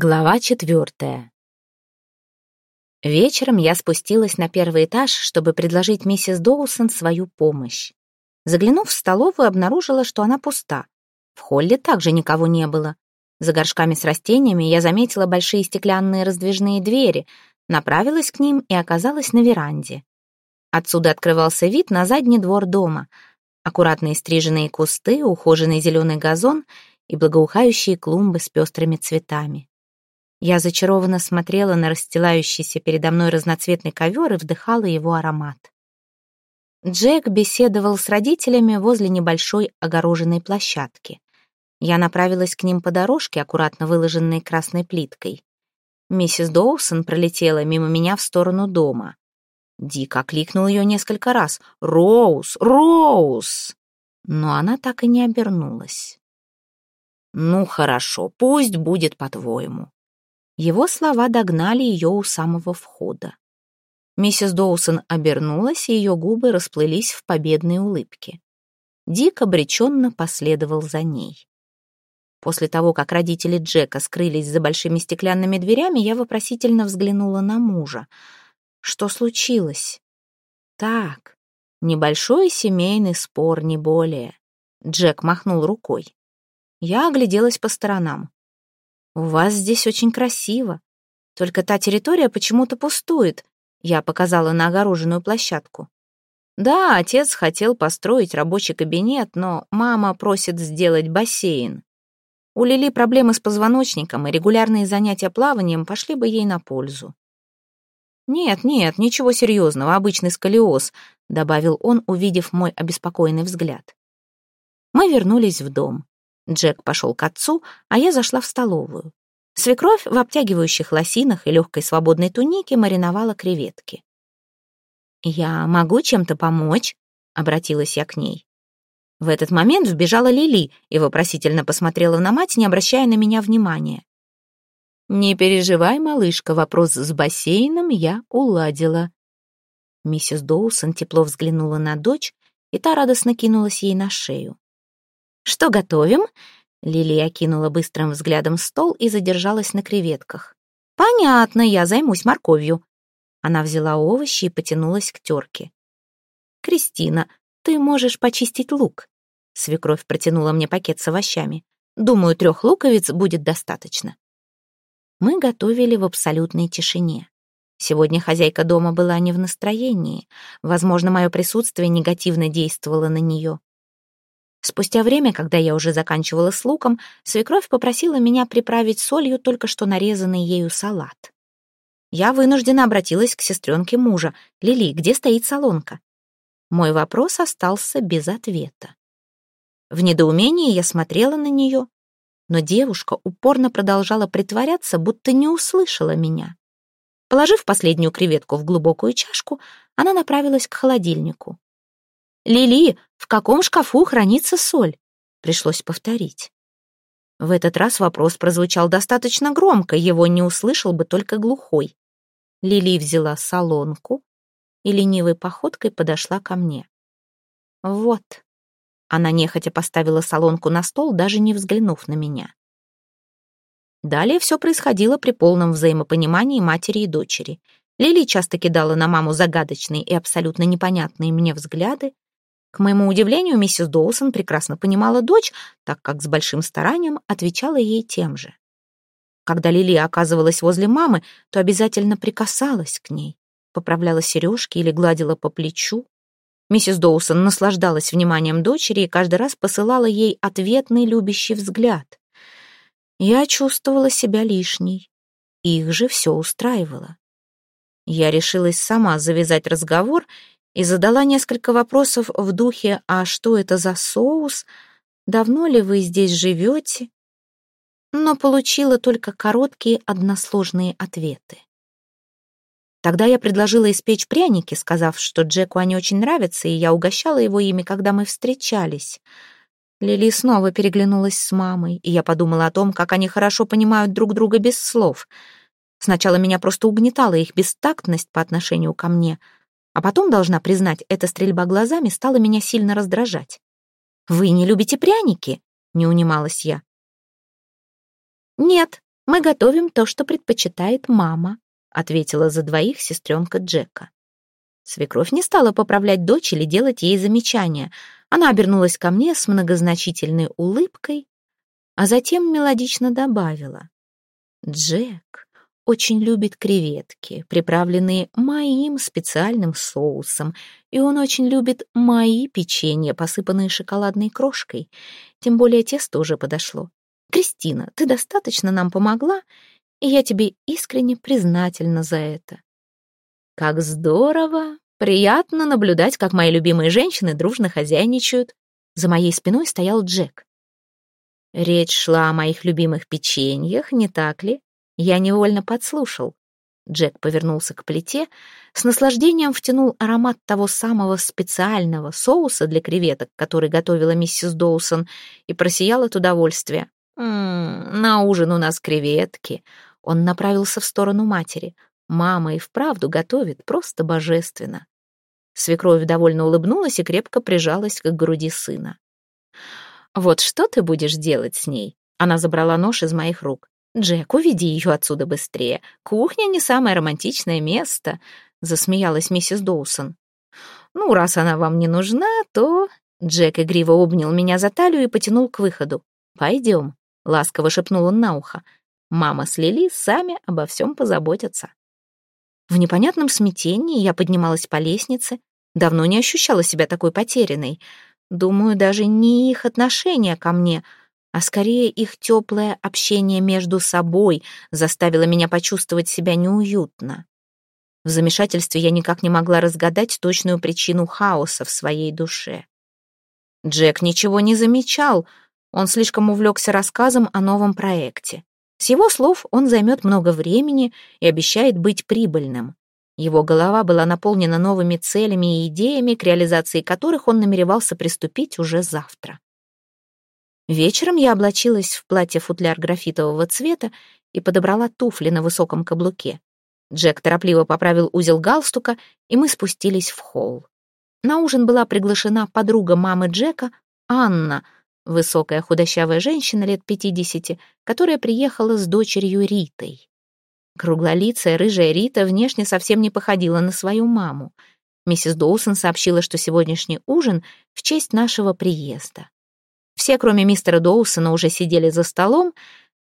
Глава четвертая. Вечером я спустилась на первый этаж, чтобы предложить миссис Доусон свою помощь. Заглянув в столовую, обнаружила, что она пуста. В холле также никого не было. За горшками с растениями я заметила большие стеклянные раздвижные двери, направилась к ним и оказалась на веранде. Отсюда открывался вид на задний двор дома. Аккуратные стриженные кусты, ухоженный зеленый газон и благоухающие клумбы с пестрыми цветами. Я зачарованно смотрела на расстилающийся передо мной разноцветный ковер и вдыхала его аромат. Джек беседовал с родителями возле небольшой огороженной площадки. Я направилась к ним по дорожке, аккуратно выложенной красной плиткой. Миссис Доусон пролетела мимо меня в сторону дома. Дик окликнул ее несколько раз. «Роуз! Роуз!» Но она так и не обернулась. «Ну, хорошо, пусть будет по-твоему», его слова догнали ее у самого входа. Миссис Доусон обернулась, и ее губы расплылись в победной улыбке. Дик обреченно последовал за ней. После того, как родители Джека скрылись за большими стеклянными дверями, я вопросительно взглянула на мужа. Что случилось? Так, небольшой семейный спор, не более. Джек махнул рукой. Я огляделась по сторонам. «У вас здесь очень красиво. Только та территория почему-то пустует», — я показала на огороженную площадку. «Да, отец хотел построить рабочий кабинет, но мама просит сделать бассейн. У Лили проблемы с позвоночником, и регулярные занятия плаванием пошли бы ей на пользу». «Нет, нет, ничего серьезного, обычный сколиоз», — добавил он, увидев мой обеспокоенный взгляд. Мы вернулись в дом. Джек пошел к отцу, а я зашла в столовую. Свекровь в обтягивающих лосинах и легкой свободной тунике мариновала креветки. «Я могу чем-то помочь?» — обратилась я к ней. В этот момент вбежала Лили и вопросительно посмотрела на мать, не обращая на меня внимания. «Не переживай, малышка, вопрос с бассейном я уладила». Миссис Доусон тепло взглянула на дочь, и та радостно кинулась ей на шею. «Что готовим?» Лилия окинула быстрым взглядом стол и задержалась на креветках. «Понятно, я займусь морковью». Она взяла овощи и потянулась к терке. «Кристина, ты можешь почистить лук». Свекровь протянула мне пакет с овощами. «Думаю, трех луковиц будет достаточно». Мы готовили в абсолютной тишине. Сегодня хозяйка дома была не в настроении. Возможно, мое присутствие негативно действовало на нее. Спустя время, когда я уже заканчивала с луком, свекровь попросила меня приправить солью только что нарезанный ею салат. Я вынуждена обратилась к сестренке мужа. «Лили, где стоит солонка?» Мой вопрос остался без ответа. В недоумении я смотрела на нее, но девушка упорно продолжала притворяться, будто не услышала меня. Положив последнюю креветку в глубокую чашку, она направилась к холодильнику. «Лили, в каком шкафу хранится соль?» Пришлось повторить. В этот раз вопрос прозвучал достаточно громко, его не услышал бы только глухой. Лили взяла солонку и ленивой походкой подошла ко мне. «Вот». Она нехотя поставила солонку на стол, даже не взглянув на меня. Далее все происходило при полном взаимопонимании матери и дочери. Лили часто кидала на маму загадочные и абсолютно непонятные мне взгляды, к моему удивлению, миссис Доусон прекрасно понимала дочь, так как с большим старанием отвечала ей тем же. Когда Лили оказывалась возле мамы, то обязательно прикасалась к ней, поправляла сережки или гладила по плечу. Миссис Доусон наслаждалась вниманием дочери и каждый раз посылала ей ответный любящий взгляд. Я чувствовала себя лишней. Их же все устраивало. Я решилась сама завязать разговор и задала несколько вопросов в духе «А что это за соус? Давно ли вы здесь живете?» но получила только короткие односложные ответы. Тогда я предложила испечь пряники, сказав, что Джеку они очень нравятся, и я угощала его ими, когда мы встречались. Лили снова переглянулась с мамой, и я подумала о том, как они хорошо понимают друг друга без слов. Сначала меня просто угнетала их бестактность по отношению ко мне — а потом, должна признать, эта стрельба глазами стала меня сильно раздражать. «Вы не любите пряники?» — не унималась я. «Нет, «Мы готовим то, что предпочитает мама», ответила за двоих сестренка Джека. Свекровь не стала поправлять дочь или делать ей замечания. Она обернулась ко мне с многозначительной улыбкой, а затем мелодично добавила. «Джек очень любит креветки, приправленные моим специальным соусом, и он очень любит мои печенья, посыпанные шоколадной крошкой. Тем более тесто уже подошло. Кристина, ты достаточно нам помогла, и я тебе искренне признательна за это. Как здорово! Приятно наблюдать, как мои любимые женщины дружно хозяйничают. За моей спиной стоял Джек. Речь шла о моих любимых печеньях, не так ли? Я невольно подслушал. Джек повернулся к плите, с наслаждением втянул аромат того самого специального соуса для креветок, который готовила миссис Доусон, и просиял от удовольствия. «М -м, «На ужин у нас креветки». Он направился в сторону матери. «Мама и вправду готовит, просто божественно». Свекровь довольно улыбнулась и крепко прижалась к груди сына. «Вот что ты будешь делать с ней?» Она забрала нож из моих рук. «Джек, уведи ее отсюда быстрее. Кухня не самое романтичное место», — засмеялась миссис Доусон. «Ну, раз она вам не нужна, то...» Джек игриво обнял меня за талию и потянул к выходу. «Пойдем», — ласково шепнул он на ухо. «Мама с Лили сами обо всем позаботятся». В непонятном смятении я поднималась по лестнице. Давно не ощущала себя такой потерянной. Думаю, даже не их отношение ко мне — а скорее их теплое общение между собой заставило меня почувствовать себя неуютно. В замешательстве я никак не могла разгадать точную причину хаоса в своей душе. Джек ничего не замечал, он слишком увлекся рассказом о новом проекте. С его слов он займет много времени и обещает быть прибыльным. Его голова была наполнена новыми целями и идеями, к реализации которых он намеревался приступить уже завтра. Вечером я облачилась в платье-футляр графитового цвета и подобрала туфли на высоком каблуке. Джек торопливо поправил узел галстука, и мы спустились в холл. На ужин была приглашена подруга мамы Джека, Анна, высокая худощавая женщина лет пятидесяти, которая приехала с дочерью Ритой. Круглолицая рыжая Рита внешне совсем не походила на свою маму. Миссис Доусон сообщила, что сегодняшний ужин в честь нашего приезда. Все, кроме мистера Доусона, уже сидели за столом.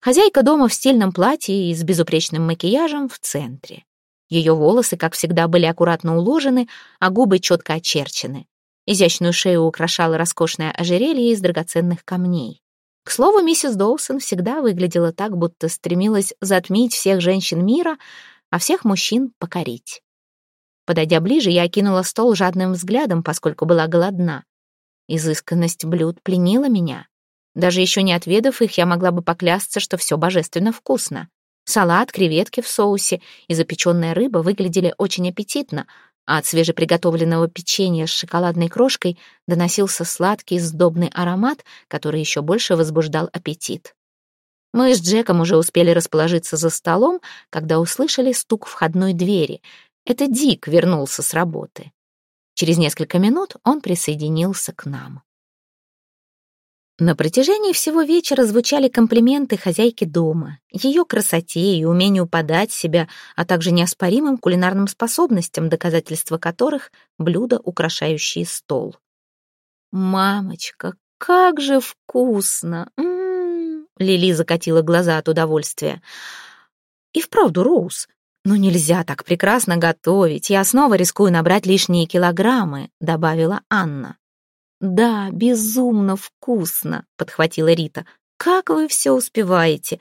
Хозяйка дома в стильном платье и с безупречным макияжем в центре. Ее волосы, как всегда, были аккуратно уложены, а губы четко очерчены. Изящную шею украшало роскошное ожерелье из драгоценных камней. К слову, миссис Доусон всегда выглядела так, будто стремилась затмить всех женщин мира, а всех мужчин покорить. Подойдя ближе, я окинула стол жадным взглядом, поскольку была голодна. Изысканность блюд пленила меня. Даже еще не отведав их, я могла бы поклясться, что все божественно вкусно. Салат, креветки в соусе и запеченная рыба выглядели очень аппетитно, а от свежеприготовленного печенья с шоколадной крошкой доносился сладкий сдобный аромат, который еще больше возбуждал аппетит. Мы с Джеком уже успели расположиться за столом, когда услышали стук входной двери. Это Дик вернулся с работы. Через несколько минут он присоединился к нам. На протяжении всего вечера звучали комплименты хозяйки дома, ее красоте и умению подать себя, а также неоспоримым кулинарным способностям, доказательства которых — блюда, украшающие стол. «Мамочка, как же вкусно!» М -м -м Лили закатила глаза от удовольствия. «И вправду, Роуз, «Ну нельзя так прекрасно готовить, я снова рискую набрать лишние килограммы», — добавила Анна. «Да, безумно вкусно», — подхватила Рита. «Как вы все успеваете?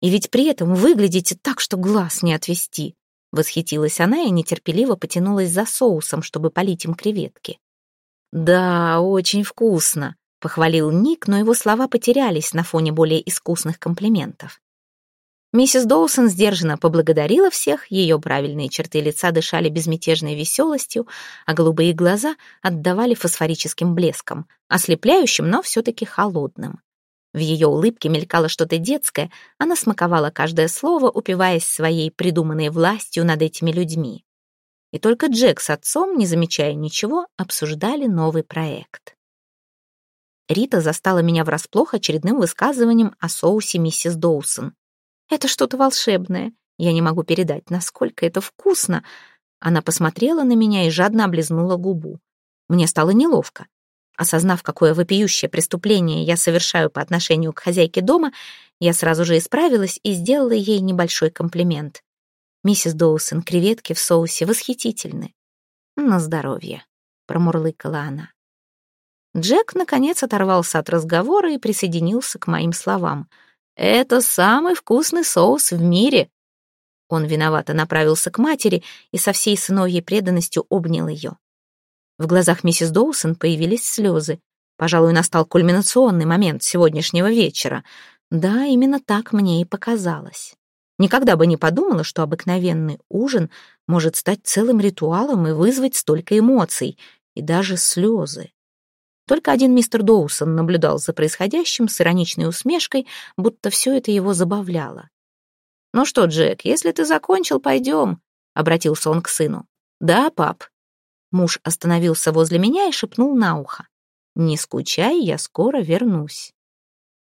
И ведь при этом выглядите так, что глаз не отвести». Восхитилась она и нетерпеливо потянулась за соусом, чтобы полить им креветки. «Да, очень вкусно», — похвалил Ник, но его слова потерялись на фоне более искусных комплиментов. Миссис Доусон сдержанно поблагодарила всех, ее правильные черты лица дышали безмятежной веселостью, а голубые глаза отдавали фосфорическим блеском, ослепляющим, но все-таки холодным. В ее улыбке мелькало что-то детское, она смаковала каждое слово, упиваясь своей придуманной властью над этими людьми. И только Джек с отцом, не замечая ничего, обсуждали новый проект. Рита застала меня врасплох очередным высказыванием о соусе миссис Доусон. Это что-то волшебное. Я не могу передать, насколько это вкусно. Она посмотрела на меня и жадно облизнула губу. Мне стало неловко. Осознав, какое вопиющее преступление я совершаю по отношению к хозяйке дома, я сразу же исправилась и сделала ей небольшой комплимент. «Миссис Доусон, креветки в соусе восхитительны». «На здоровье», — промурлыкала она. Джек, наконец, оторвался от разговора и присоединился к моим словам. «Это самый вкусный соус в мире!» Он виновато направился к матери и со всей сыновьей преданностью обнял ее. В глазах миссис Доусон появились слезы. Пожалуй, настал кульминационный момент сегодняшнего вечера. Да, именно так мне и показалось. Никогда бы не подумала, что обыкновенный ужин может стать целым ритуалом и вызвать столько эмоций, и даже слезы. Только один мистер Доусон наблюдал за происходящим с ироничной усмешкой, будто все это его забавляло. «Ну что, Джек, если ты закончил, пойдем», — обратился он к сыну. «Да, пап». Муж остановился возле меня и шепнул на ухо. «Не скучай, я скоро вернусь».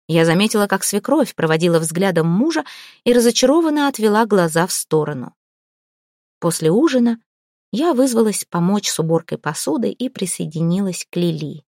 Я заметила, как свекровь проводила взглядом мужа и разочарованно отвела глаза в сторону. После ужина я вызвалась помочь с уборкой посуды и присоединилась к Лили.